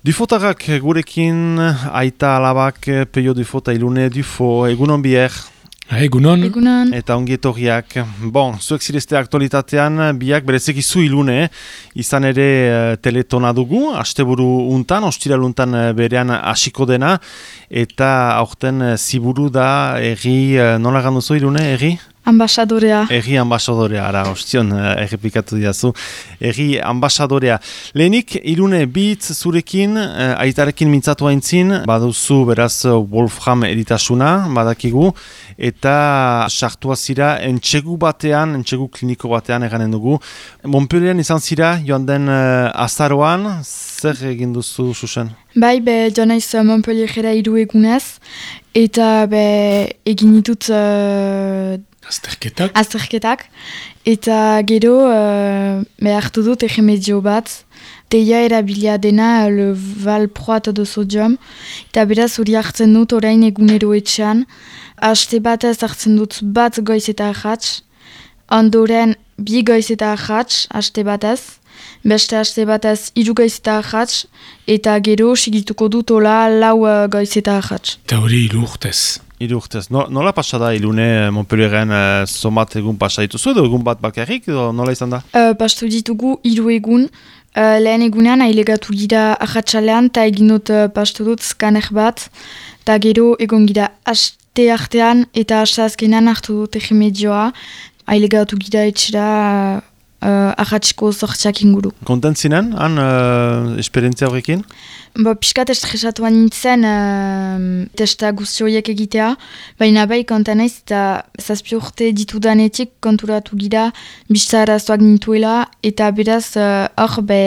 Dufotarrak gurekin aita alabak peio dufota ilune dufo egunon bier. Egunon. Egunon. Eta ongi etorriak. Bon, zuek zirezte aktualitatean biak berezeki zu ilune izan ere teletona dugu, asteburu untan, ostiral untan berean hasiko dena eta aurten ziburu da erri, nola ganduzu ilune, erri? Ambasadorea. Egi ambasadorea, ara, ostion, uh, errepikatu diazu. Egi ambasadorea. Lehenik, irune bitz zurekin, uh, aitarekin mintzatu haintzin, baduzu beraz Wolfram eritasuna, badakigu, eta sartua zira entxegu batean, entxegu kliniko batean eganen dugu. Montpellieran izan zira, joan den uh, azaroan, zer egin duzu, Susen? Bai, be, joan aiz Montpellierera iru egunez, eta be, egin ditut Azterketak? Azterketak. Eta gero, uh, hartu dut egemedio bat, teia erabilia dena le valproat de sodium, eta beraz hori hartzen dut orain egunero etxean, haste bat ez hartzen dut bat goiz eta ahatz, ondoren bi goiz eta ahatz, haste bat ez, beste haste bat ez iru goiz eta ahatz, eta gero sigituko dut ola lau uh, goiz eta ahatz. Eta hori ilurtez. Irurtez, no, nola pasa da ilune Montpellieren uh, somat egun pasa dituzu edo egun bat bakarrik edo nola izan da? Uh, pastu ditugu hiru egun, uh, lehen egunean ailegatu gira ahatsalean eta egin dut uh, pastu dut skaner bat, eta gero egon gira aste artean eta aste azkenean hartu dut egimedioa, ailegatu gira etxera uh, ahatxiko zortziak inguru. Kontentzinen, han, uh, esperientzia horrekin? Ba, piskat estresatuan nintzen uh, testa guzti horiek egitea, baina bai konta naiz eta zazpi urte ditudanetik konturatu gira bizta arazoak nintuela eta beraz hor uh, be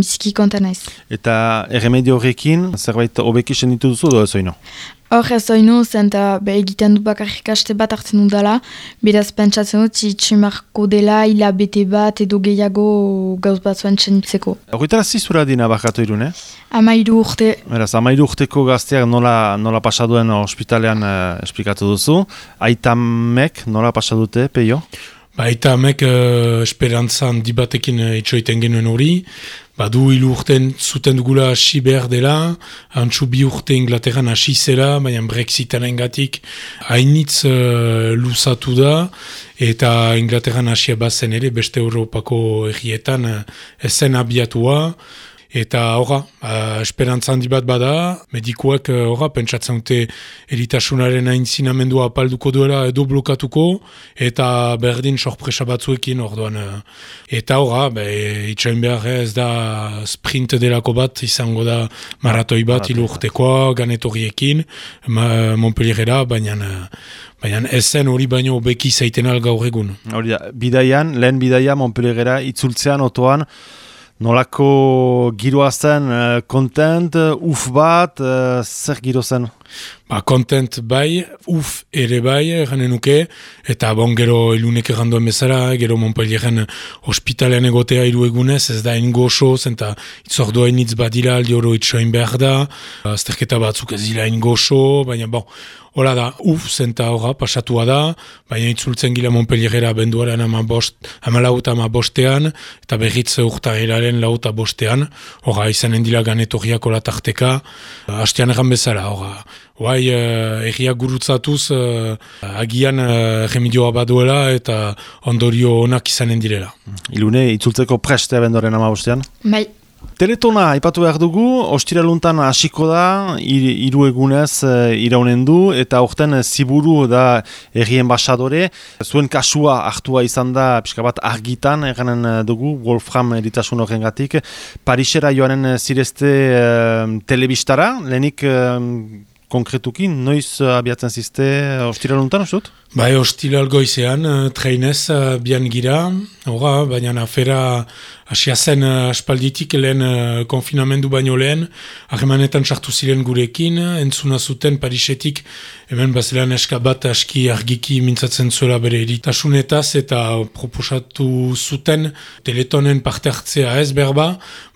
biziki konta naiz. Eta erremedio horrekin zerbait hobekisen dituzu edo ez oino? Hor ez oinu zen eta egiten du bakarrik aste bat hartzen dudala, beraz pentsatzen dut itximarko dela hilabete bat edo gehiago gauz bat zuen txenitzeko. Horretara zizura dina bakatu irune? Amairu urte. Beraz, amairu urteko gazteak nola, nola pasaduen ospitalean uh, esplikatu duzu. Aitamek nola pasadute, peio? Ba, aitamek uh, esperantzan dibatekin uh, itxoiten genuen hori, Badu hilu urten zuten dugula hasi behar dela, antxu bi urte Inglaterran hasi zela, baina Brexitaren gatik hainitz uh, luzatu da, eta Inglaterran hasia bazen ere, beste Europako errietan uh, ezen abiatua, Eta horra, uh, esperantza handi bat bada, medikoak horra, uh, pentsatzen dute eritasunaren aintzinamendua apalduko duela edo blokatuko, eta berdin sorpresa batzuekin orduan. Uh, eta horra, itxain behar ez da sprint delako bat, izango da maratoi bat, ilurtekoa, ganetoriekin, ma, Montpellierera, baina... Baina ez zen hori baino beki zaiten gaur egun. Hori da, bidaian, lehen bidaia Montpellierera itzultzean otoan, Nolako giroa zen, kontent, uh, uf bat, uh, zer giro zen? Ba, kontent bai, uf ere bai, eranen nuke, eta bon, gero ilunek errandoen bezala, gero Montpellieren hospitalean egotea iru egunez, ez da ingoxo, zenta itzordua initz badila aldi oro itxoin behar da, azterketa batzuk ez dira ingoxo, baina bon, Hola da, uf, zenta horra, pasatua da, baina itzultzen gila Montpellierera benduaren ama, bost, ama lauta ama bostean, eta berriz urtarelaren lauta bostean, horra, izanen dila ganetorriako latarteka, hastean erran bezala, horra. Hoai, uh, erriak gurutzatuz, uh, agian uh, remidioa baduela eta ondorio onak izanen direla. Ilune, itzultzeko prestea bendoren ama bostean? Bai. Teletona, ipatu behar dugu, ostiraluntan hasiko da, hiru egunez uh, iraunen du, eta orten ziburu da errien basadore. Zuen kasua hartua izan da, pixka bat argitan, erganen dugu, Wolfram editasun horren gatik. Parisera joanen zirezte uh, telebistara, lehenik konkretuki, noiz uh, abiatzen ziste uh, ostiraluntan, usut? Bai, ostiral goizean, uh, treinez bian gira, ora, baina afera asia zen aspalditik lehen konfinamendu baino lehen, ahemanetan sartu ziren gurekin, entzuna zuten Parisetik, hemen bazelan eska bat aski argiki mintzatzen zuela bere eritasunetaz, eta proposatu zuten teletonen parte hartzea ez berba,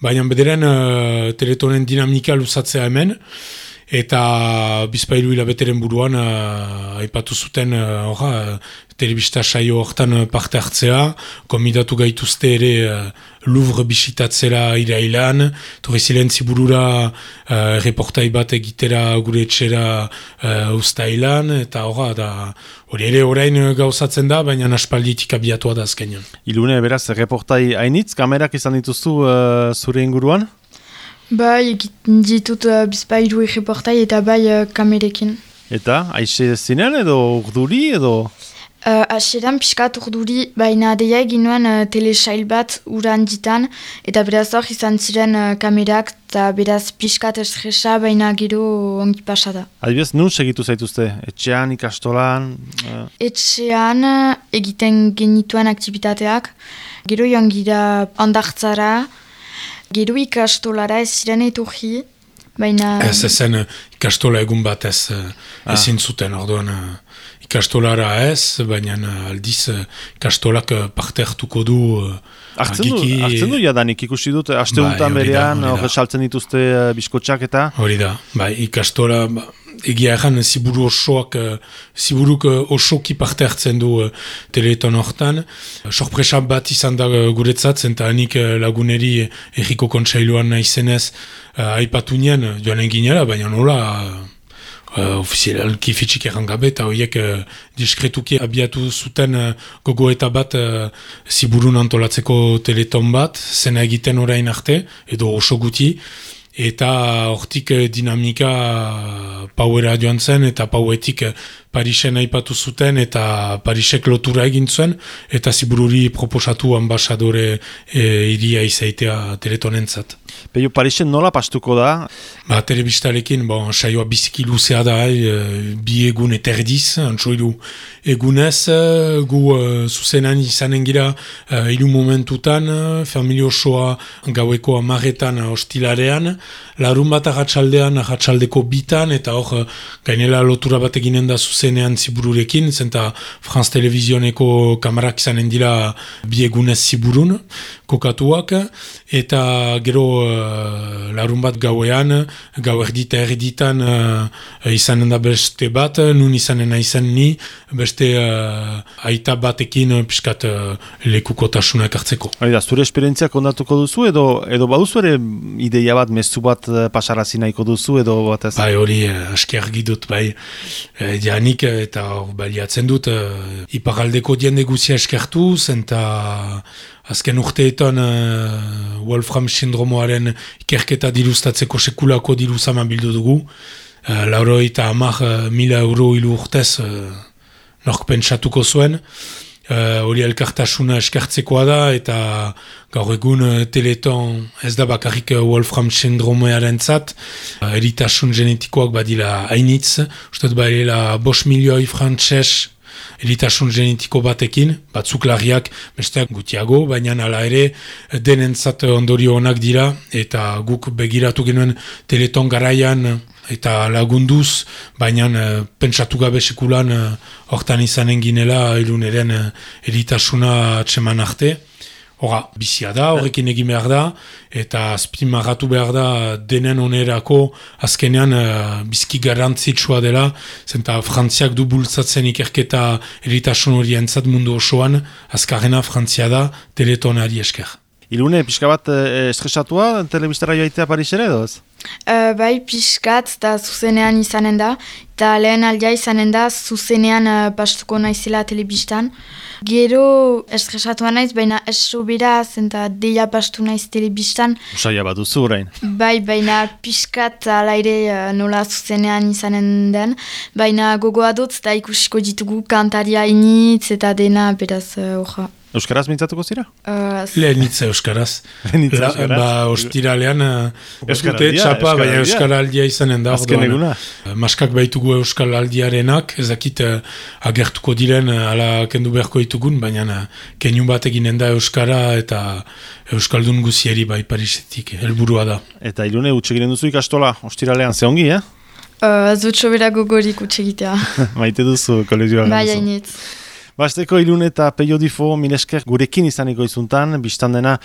baina bederen uh, teletonen dinamika luzatzea hemen, eta bizpailu hilabeteren buruan uh, aipatu zuten uh, uh, telebista saio hortan parte hartzea, komidatu gaituzte ere uh, Louvre bisitatzera irailan, torri ziren ziburura uh, reportai bat egitera gure etxera uh, ustailan, eta horra, da hori ere orain gauzatzen da, baina aspalditik abiatua da azkenean. Ilune, beraz, reportai hainitz, kamerak izan dituzu uh, zure inguruan? Bai, egiten ditut uh, bizpailu reportai eta bai uh, kamerekin. Eta, aixe zinen edo urduri edo? Uh, Aseran piskat urduri, baina deia egin nuen uh, telesail bat uran ditan, eta beraz hor izan ziren uh, kamerak, eta beraz piskat estresa, baina gero ongi pasada. Adibidez, nun segitu zaituzte? Etxean, ikastolan? Uh... Etxean egiten genituen aktivitateak, gero joan gira ondartzara, Gero ikastolara ez ziren etorri, baina... Ez ezen ikastola egun bat ez ah. ezin zuten, orduan ikastolara ez, baina aldiz ikastolak parte hartuko du... Artzen du, du jadanik ikusi dut, aste bai, berean, horre saltzen dituzte biskotxak eta... Hori da, bai, ikastola... Ba, egia erran ziburu osoak, eh, ziburuk eh, osoki parte hartzen du uh, teleton hortan. Sorpresa bat izan da guretzat, zenta hanik laguneri erriko kontsailuan naizenez aipatu nien, joan eginera, baina nola uh, ofizialki fitxik errangabe, eta horiek uh, diskretuki abiatu zuten uh, gogo eta bat uh, antolatzeko teleton bat, zena egiten orain arte, edo oso guti, eta hortik eh, dinamika eh, pauera joan zen, eta pauetik eh, Parisen aipatu zuten, eta Parisek lotura egin zuen, eta zibururi proposatu ambasadore e, iria izaitea teletonentzat. Peio, Parisen nola pastuko da? Ba, telebistarekin, bon, saioa biziki luzea da, e, bi egun eterdiz, antxo egunez, gu e, zuzenan izanen gira e, ilu momentutan, familio soa gaueko amaretan hostilarean, larun bat agatsaldean, agatsaldeko bitan, eta hor, gainela lotura bat da zuzenean zibururekin, zenta Franz Televizioneko kamarak izanen dira biegunez ziburun, kokatuak, eta gero uh, larun bat gauean, gau erdita erditan uh, izanen da beste bat, nun izanen izan ni, beste uh, aita batekin piskat uh, lekukotasunak hartzeko. Hori zure esperientziak ondatuko duzu, edo, edo baduzu ere ideia bat, mezu bat Eh, pasarazi nahiko duzu edo bat ez? Bai hori aski argi dut bai. E, janik eta hor baliatzen dut uh, iparaldeko diende guzia eskertu zenta azken urteetan uh, Wolfram sindromoaren ikerketa dirustatzeko sekulako diruzama bildu dugu. Uh, lauro eta amak uh, mila euro ilu urtez uh, nork pentsatuko zuen. Eh, hori uh, elkartasuna eskartzekoa da eta gaur egun uh, teleton ez da bakarrik uh, Wolfram syndromearen zat eritasun genetikoak badila hainitz. Ustet badila bos milioi frantxez eritasun genetiko batekin batzuk lariak besteak gutiago baina ala ere denentzat ondorio onak dira eta guk begiratu genuen teleton garaian eta lagunduz, baina uh, pentsatu gabe sekulan uh, hortan izanen ginela iluneren uh, eritasuna atseman arte. Hora, bizia da, horrekin egin behar da, eta azpimarratu behar da denen onerako azkenean uh, bizki garantzitsua dela, zenta frantziak du bultzatzen ikerketa eritasun hori entzat mundu osoan, azkarrena frantzia da, teletonari esker. Ilune, pixka bat estresatua telebistara joaitea Parisere edo ez? Uh, bai, pixkat eta zuzenean izanen da. Eta lehen aldia izanen da zuzenean uh, pastuko naizela telebistan. Gero estresatua naiz, baina esu bera zenta deia pastu naiz telebistan. Usaila bat duzu orain. Bai, baina pixkat ala ere uh, nola zuzenean izanen den. Baina gogoa dut eta ikusiko ditugu kantaria initz eta dena beraz uh, Euskaraz mintzatuko zira? Uh, Lehenitza Euskaraz. Lehenitza Euskaraz. Ba, ostiralean, uh, txapa, baina Euskaraldia izanen da. Azken eguna. Uh, maskak baitugu Euskaraldiarenak, ezakit uh, agertuko diren uh, ala kendu beharko ditugun, baina uh, kenun bat eginen da Euskara eta Euskaldun guzieri bai Parisetik, helburua da. Eta ilune utxegiren duzu ikastola, ostiralean, ze ongi, eh? Uh, Zutxo bera gogorik utxegitea. Maite duzu, kolegioa. Bai, hainitz. Basteko ilun eta peiodifo minesker gurekin izaniko izuntan, biztan dena,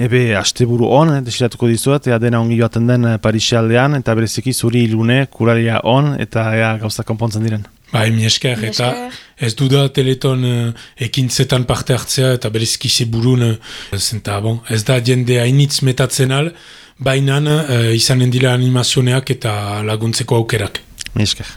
ebe, asteburu on, desiratuko dizuet, ea dena ongi joaten den Parisi aldean, eta bereziki zuri ilune, kuraria on, eta ea gauza konpontzen diren. Bai, minesker, eta ez du da teleton uh, ekintzetan parte hartzea, eta bereziki zeburun, uh, zenta, bon, ez da jende hainitz metatzen al, baina uh, izanen dira animazioneak eta laguntzeko aukerak. Minesker.